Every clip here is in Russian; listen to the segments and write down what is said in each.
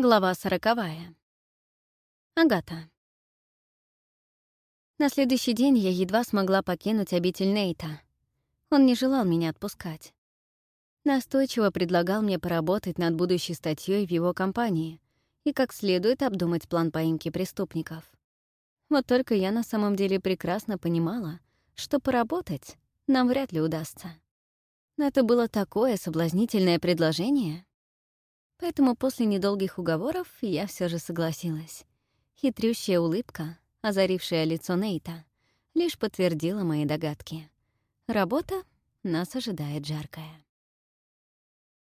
Глава сороковая. Агата. На следующий день я едва смогла покинуть обитель Нейта. Он не желал меня отпускать. Настойчиво предлагал мне поработать над будущей статьей в его компании и как следует обдумать план поимки преступников. Вот только я на самом деле прекрасно понимала, что поработать нам вряд ли удастся. Но это было такое соблазнительное предложение — Поэтому после недолгих уговоров я все же согласилась. Хитрющая улыбка, озарившая лицо Нейта, лишь подтвердила мои догадки. Работа нас ожидает жаркая.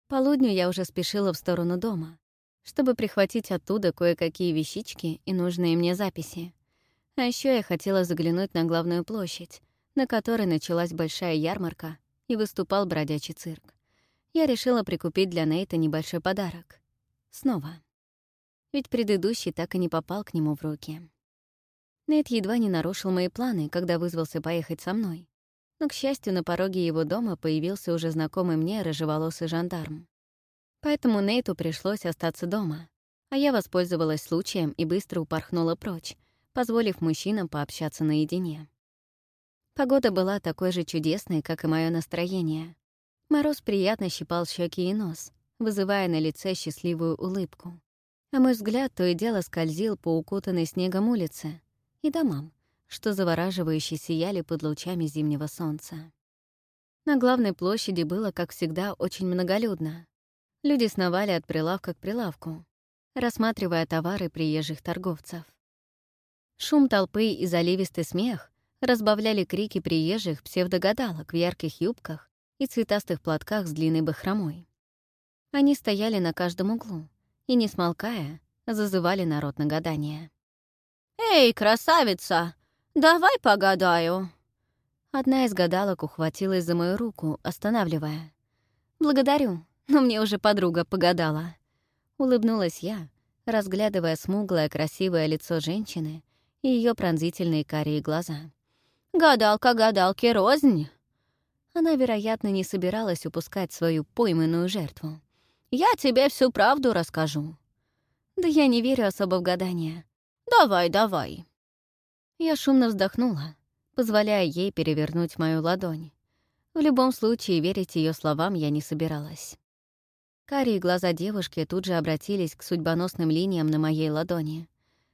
Полудню я уже спешила в сторону дома, чтобы прихватить оттуда кое-какие вещички и нужные мне записи. А еще я хотела заглянуть на главную площадь, на которой началась большая ярмарка и выступал бродячий цирк я решила прикупить для Нейта небольшой подарок. Снова. Ведь предыдущий так и не попал к нему в руки. Нейт едва не нарушил мои планы, когда вызвался поехать со мной. Но, к счастью, на пороге его дома появился уже знакомый мне рыжеволосый жандарм. Поэтому Нейту пришлось остаться дома, а я воспользовалась случаем и быстро упорхнула прочь, позволив мужчинам пообщаться наедине. Погода была такой же чудесной, как и мое настроение. Мороз приятно щипал щеки и нос, вызывая на лице счастливую улыбку. А мой взгляд то и дело скользил по укутанной снегом улице и домам, что завораживающе сияли под лучами зимнего солнца. На главной площади было, как всегда, очень многолюдно. Люди сновали от прилавка к прилавку, рассматривая товары приезжих торговцев. Шум толпы и заливистый смех разбавляли крики приезжих псевдогадалок в ярких юбках и цветастых платках с длинной бахромой. Они стояли на каждом углу и, не смолкая, зазывали народ на гадание. «Эй, красавица, давай погадаю!» Одна из гадалок ухватилась за мою руку, останавливая. «Благодарю, но мне уже подруга погадала». Улыбнулась я, разглядывая смуглое красивое лицо женщины и ее пронзительные карие глаза. «Гадалка гадалки рознь!» Она, вероятно, не собиралась упускать свою пойманную жертву. «Я тебе всю правду расскажу». «Да я не верю особо в гадания». «Давай, давай». Я шумно вздохнула, позволяя ей перевернуть мою ладонь. В любом случае, верить ее словам я не собиралась. Карие глаза девушки тут же обратились к судьбоносным линиям на моей ладони.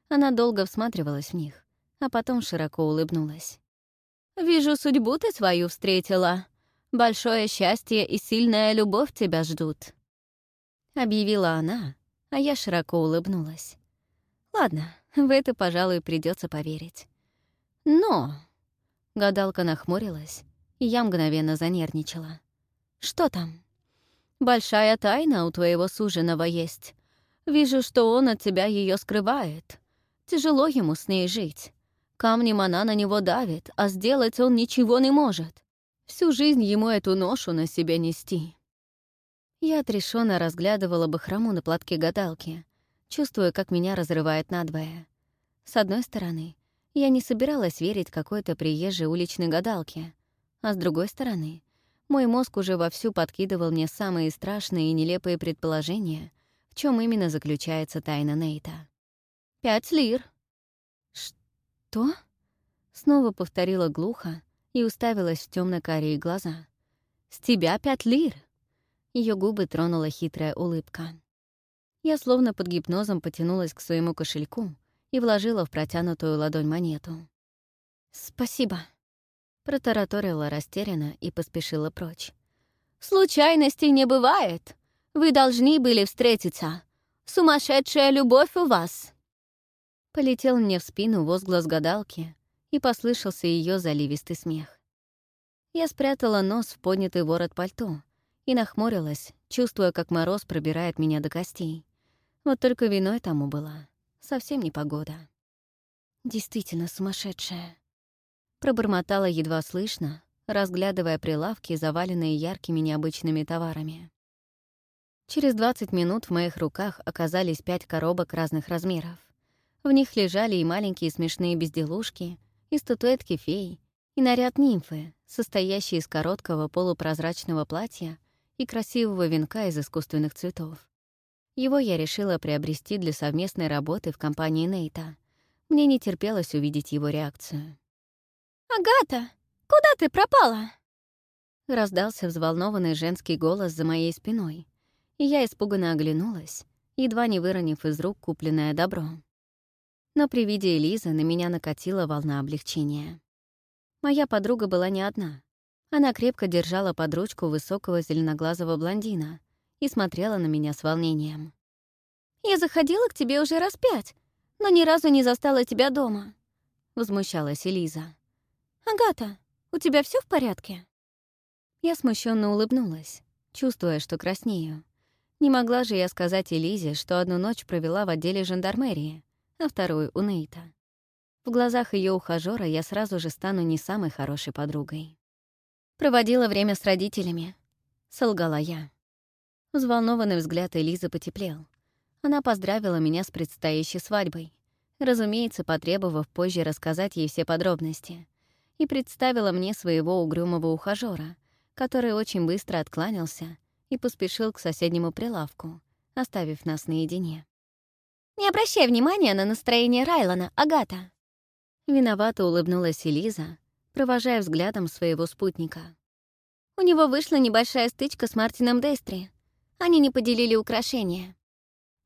Она долго всматривалась в них, а потом широко улыбнулась. Вижу, судьбу ты свою встретила. Большое счастье и сильная любовь тебя ждут». Объявила она, а я широко улыбнулась. «Ладно, в это, пожалуй, придется поверить». «Но...» — гадалка нахмурилась, и я мгновенно занервничала. «Что там?» «Большая тайна у твоего суженого есть. Вижу, что он от тебя ее скрывает. Тяжело ему с ней жить. Камнем она на него давит, а сделать он ничего не может. Всю жизнь ему эту ношу на себе нести. Я отрешенно разглядывала бы храму на платке гадалки, чувствуя, как меня разрывает надвое. С одной стороны, я не собиралась верить какой-то приезжей уличной гадалке, а с другой стороны, мой мозг уже вовсю подкидывал мне самые страшные и нелепые предположения, в чем именно заключается тайна Нейта. «Пять лир», «Что?» Снова повторила глухо и уставилась в темно карие глаза. «С тебя пять лир!» Ее губы тронула хитрая улыбка. Я словно под гипнозом потянулась к своему кошельку и вложила в протянутую ладонь монету. «Спасибо», — протараторила растерянно и поспешила прочь. «Случайностей не бывает. Вы должны были встретиться. Сумасшедшая любовь у вас!» Полетел мне в спину возглас гадалки, и послышался ее заливистый смех. Я спрятала нос в поднятый ворот пальто и нахмурилась, чувствуя, как мороз пробирает меня до костей. Вот только виной тому была. Совсем не погода. Действительно сумасшедшая. Пробормотала едва слышно, разглядывая прилавки, заваленные яркими необычными товарами. Через 20 минут в моих руках оказались пять коробок разных размеров. В них лежали и маленькие смешные безделушки, и статуэтки фей, и наряд нимфы, состоящий из короткого полупрозрачного платья и красивого венка из искусственных цветов. Его я решила приобрести для совместной работы в компании Нейта. Мне не терпелось увидеть его реакцию. «Агата, куда ты пропала?» Раздался взволнованный женский голос за моей спиной, и я испуганно оглянулась, едва не выронив из рук купленное добро но при виде Элизы на меня накатила волна облегчения. Моя подруга была не одна. Она крепко держала под ручку высокого зеленоглазого блондина и смотрела на меня с волнением. «Я заходила к тебе уже раз пять, но ни разу не застала тебя дома», — возмущалась Элиза. «Агата, у тебя все в порядке?» Я смущенно улыбнулась, чувствуя, что краснею. Не могла же я сказать Элизе, что одну ночь провела в отделе жандармерии, а вторую — у Нейта. В глазах ее ухажёра я сразу же стану не самой хорошей подругой. «Проводила время с родителями», — солгала я. Взволнованный взгляд Элизы потеплел. Она поздравила меня с предстоящей свадьбой, разумеется, потребовав позже рассказать ей все подробности, и представила мне своего угрюмого ухажёра, который очень быстро откланялся и поспешил к соседнему прилавку, оставив нас наедине. Не обращай внимания на настроение Райлона, Агата. Виновато улыбнулась Элиза, провожая взглядом своего спутника. У него вышла небольшая стычка с Мартином Дестри. Они не поделили украшения.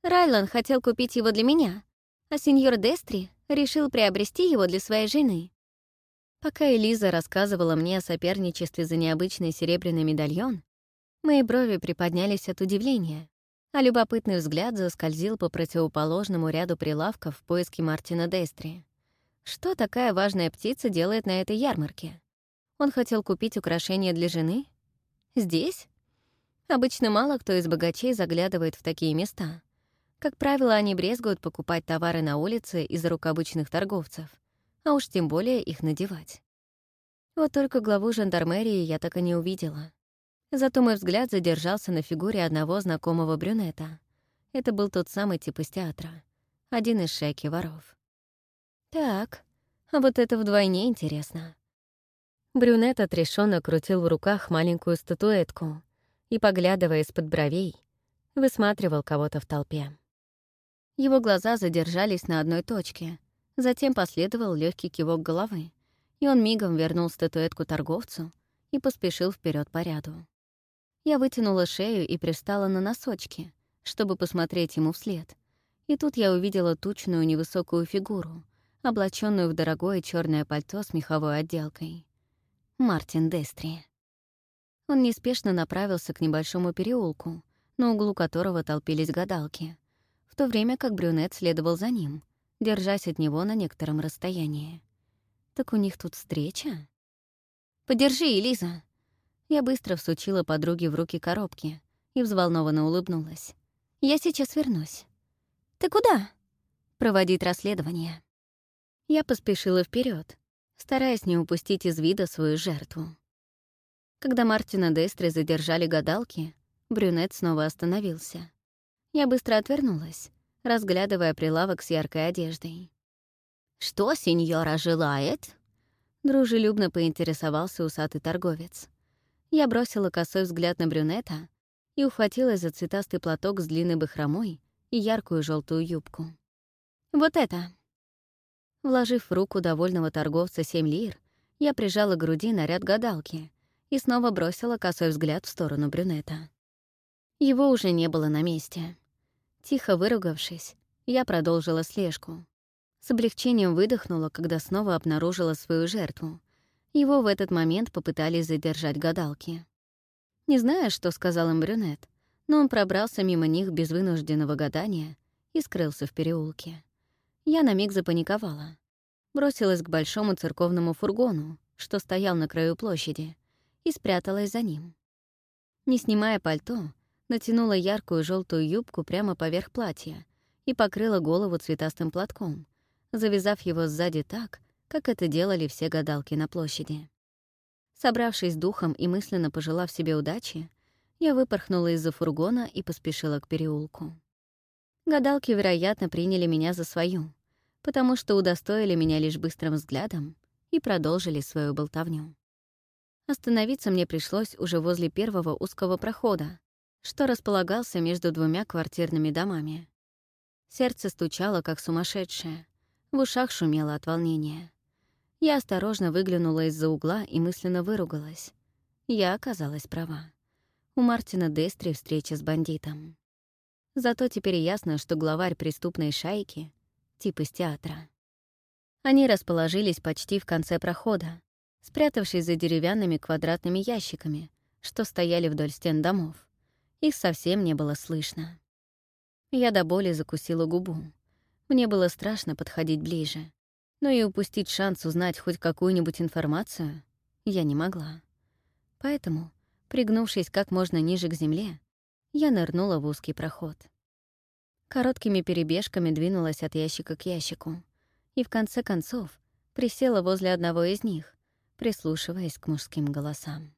Райлон хотел купить его для меня, а сеньор Дестри решил приобрести его для своей жены. Пока Элиза рассказывала мне о соперничестве за необычный серебряный медальон, мои брови приподнялись от удивления а любопытный взгляд заскользил по противоположному ряду прилавков в поиске Мартина Дестри. Что такая важная птица делает на этой ярмарке? Он хотел купить украшения для жены? Здесь? Обычно мало кто из богачей заглядывает в такие места. Как правило, они брезгуют покупать товары на улице из рук обычных торговцев, а уж тем более их надевать. Вот только главу жандармерии я так и не увидела. Зато мой взгляд задержался на фигуре одного знакомого брюнета. Это был тот самый тип из театра. Один из шейки воров. Так, а вот это вдвойне интересно. Брюнет отрешенно крутил в руках маленькую статуэтку и, поглядывая из-под бровей, высматривал кого-то в толпе. Его глаза задержались на одной точке, затем последовал легкий кивок головы, и он мигом вернул статуэтку торговцу и поспешил вперед по ряду. Я вытянула шею и пристала на носочки, чтобы посмотреть ему вслед. И тут я увидела тучную невысокую фигуру, облаченную в дорогое черное пальто с меховой отделкой. Мартин Дестри. Он неспешно направился к небольшому переулку, на углу которого толпились гадалки, в то время как брюнет следовал за ним, держась от него на некотором расстоянии. «Так у них тут встреча?» «Подержи, Элиза!» Я быстро всучила подруге в руки коробки и взволнованно улыбнулась. «Я сейчас вернусь». «Ты куда?» «Проводить расследование». Я поспешила вперед, стараясь не упустить из вида свою жертву. Когда Мартина Дестре задержали гадалки, брюнет снова остановился. Я быстро отвернулась, разглядывая прилавок с яркой одеждой. «Что сеньора желает?» — дружелюбно поинтересовался усатый торговец. Я бросила косой взгляд на брюнета и ухватилась за цветастый платок с длинной бахромой и яркую желтую юбку. «Вот это!» Вложив в руку довольного торговца семь лир, я прижала к груди наряд гадалки и снова бросила косой взгляд в сторону брюнета. Его уже не было на месте. Тихо выругавшись, я продолжила слежку. С облегчением выдохнула, когда снова обнаружила свою жертву — его в этот момент попытались задержать гадалки. Не зная, что сказал им брюнет, но он пробрался мимо них без вынужденного гадания и скрылся в переулке. Я на миг запаниковала. Бросилась к большому церковному фургону, что стоял на краю площади, и спряталась за ним. Не снимая пальто, натянула яркую желтую юбку прямо поверх платья и покрыла голову цветастым платком, завязав его сзади так, как это делали все гадалки на площади. Собравшись духом и мысленно пожелав себе удачи, я выпорхнула из-за фургона и поспешила к переулку. Гадалки, вероятно, приняли меня за свою, потому что удостоили меня лишь быстрым взглядом и продолжили свою болтовню. Остановиться мне пришлось уже возле первого узкого прохода, что располагался между двумя квартирными домами. Сердце стучало, как сумасшедшее, в ушах шумело от волнения. Я осторожно выглянула из-за угла и мысленно выругалась. Я оказалась права. У Мартина Дестри встреча с бандитом. Зато теперь ясно, что главарь преступной шайки — тип из театра. Они расположились почти в конце прохода, спрятавшись за деревянными квадратными ящиками, что стояли вдоль стен домов. Их совсем не было слышно. Я до боли закусила губу. Мне было страшно подходить ближе но и упустить шанс узнать хоть какую-нибудь информацию я не могла. Поэтому, пригнувшись как можно ниже к земле, я нырнула в узкий проход. Короткими перебежками двинулась от ящика к ящику и в конце концов присела возле одного из них, прислушиваясь к мужским голосам.